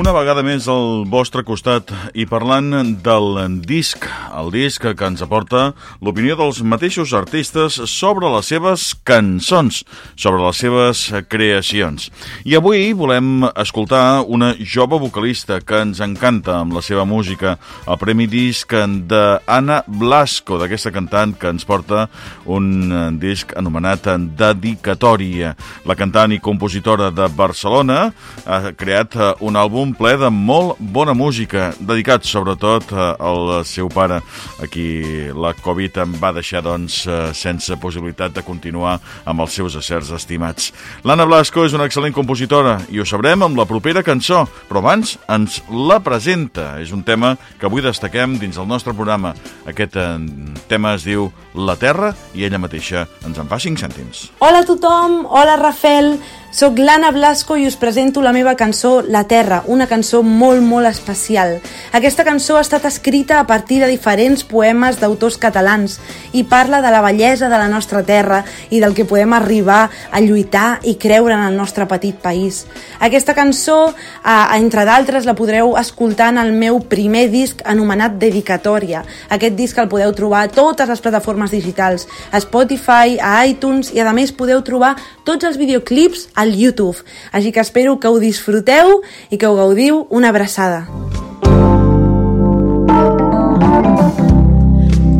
Una vegada més al vostre costat i parlant del disc, el disc que ens aporta l'opinió dels mateixos artistes sobre les seves cançons, sobre les seves creacions. I avui volem escoltar una jove vocalista que ens encanta amb la seva música, el Premi Disc d'Anna Blasco, d'aquesta cantant que ens porta un disc anomenat Dedicatòria. La cantant i compositora de Barcelona ha creat un àlbum àlbum ple de molt bona música, dedicat sobretot eh, al seu pare, a qui la Covid em va deixar doncs, eh, sense possibilitat de continuar amb els seus acers estimats. L'Anna Blasco és una excel·lent compositora i ho sabrem amb la propera cançó, però abans ens la presenta. És un tema que avui destaquem dins el nostre programa. Aquest eh, tema es diu La Terra i ella mateixa ens en fa 5 cèntims. Hola a tothom, hola Rafel, soc l'Anna Blasco i us presento la meva cançó La Terra, una cançó molt, molt especial. Aquesta cançó ha estat escrita a partir de diferents poemes d'autors catalans i parla de la bellesa de la nostra terra i del que podem arribar a lluitar i creure en el nostre petit país. Aquesta cançó, entre d'altres, la podreu escoltar en el meu primer disc anomenat Dedicatòria. Aquest disc el podeu trobar a totes les plataformes digitals, a Spotify, a iTunes i a més podeu trobar tots els videoclips al YouTube. Així que espero que ho disfruteu i que ho gaudiu. Una abraçada.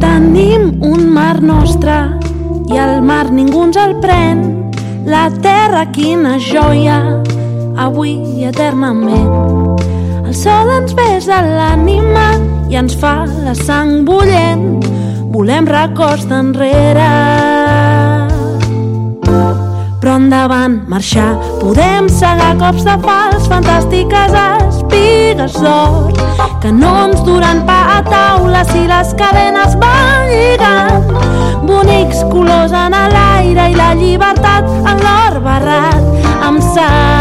Tenim un mar nostre i el mar ningú ens el pren. La terra, quina joia, avui i eternament. El sol ens besa l'ànima i ens fa la sang bullent. Volem records d'enrere però endavant marxar. Podem segar cops de fals, fantàstiques espigues d'or, que no ens duran pa a taula si les cadenes van lligant. Bonics colors en l'aire i la llibertat en l'or barrat amb sang.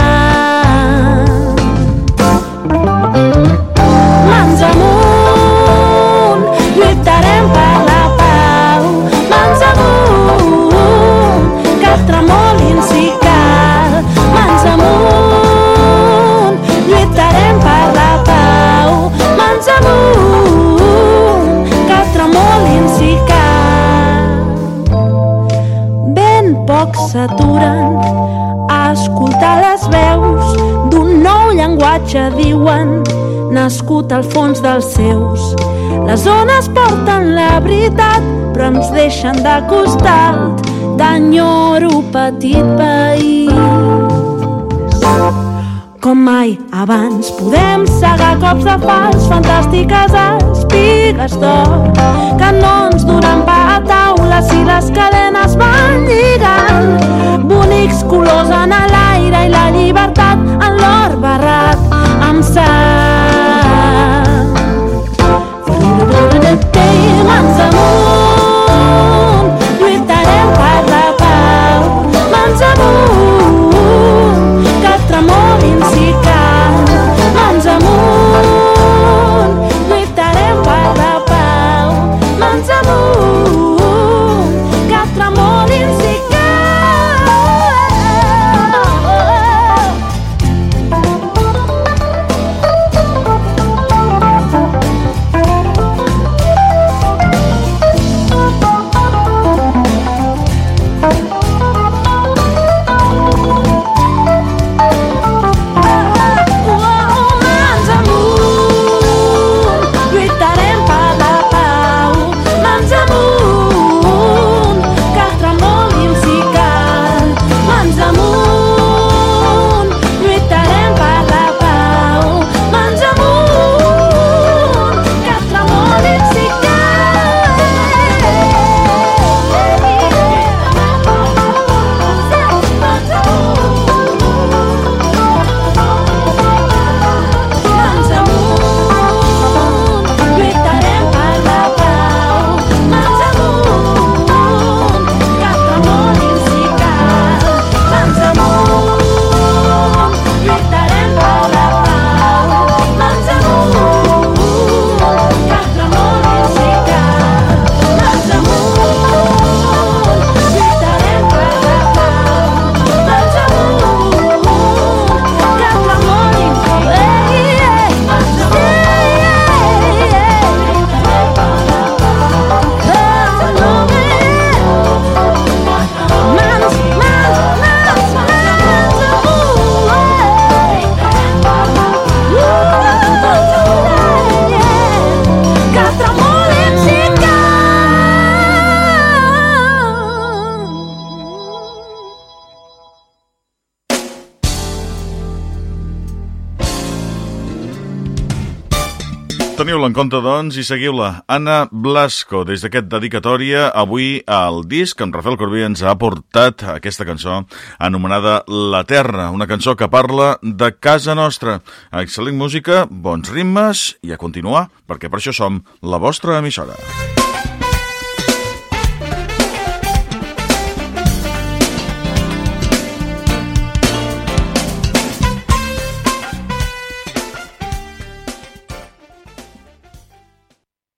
S'aturen a escoltar les veus d'un nou llenguatge, diuen, nascut al fons dels seus. Les zones porten la veritat, però ens deixen de costat d'enyoro petit país. Com mai abans podem segar cops de fals, fantàstiques espigues d'or, que no ens duran pa a taula si les cadenes van lligant. Bonics Teniu-la en compte, doncs, i seguiu-la. Anna Blasco, des d'aquest dedicatòria, avui al disc, en Rafael Corbí ens ha portat aquesta cançó anomenada La Terra, una cançó que parla de casa nostra. Excel·lent música, bons ritmes i a continuar, perquè per això som la vostra emissora.